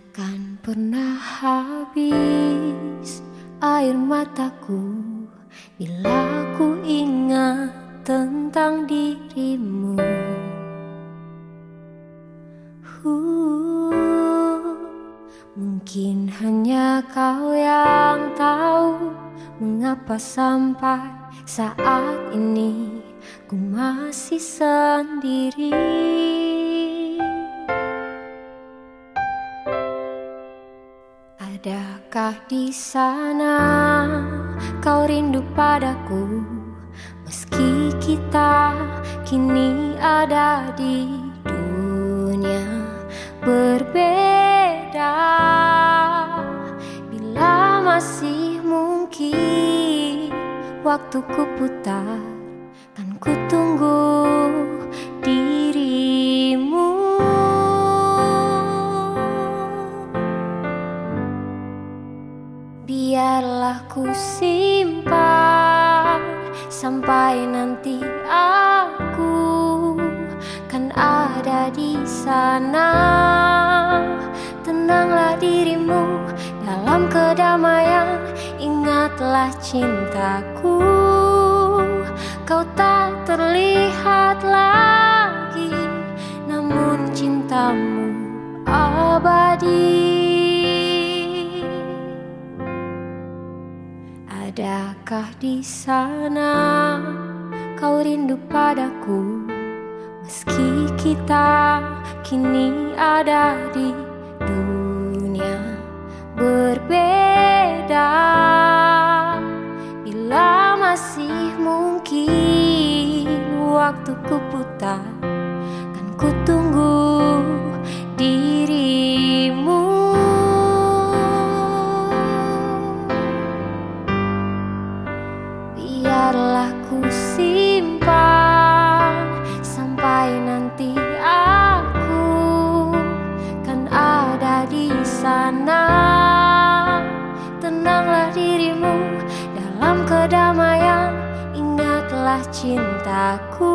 Takkan pernah habis air mataku. Bila ku ingat tentang dirimu. Uh, Mungkin hanya kau yang tahu Mengapa sampai saat ini Ku masih sendiri Adakah di sana kau rindu padaku? Meski kita kini ada di dunia berbeda Bila masih mungkin waktuku putar Kan ku tunggu Biarlah ku simpan sampai nanti aku kan ada di sana. Tenanglah dirimu dalam kedamaian, ingatlah cintaku. Kau tak Adakah di sana kau rindu padaku? Meski kita kini ada di dunia berbeda. Bila masih mungkin waktuku putar Kan ku sana. Tenanglah dirimu dalam kedamaian, ingatlah cintaku.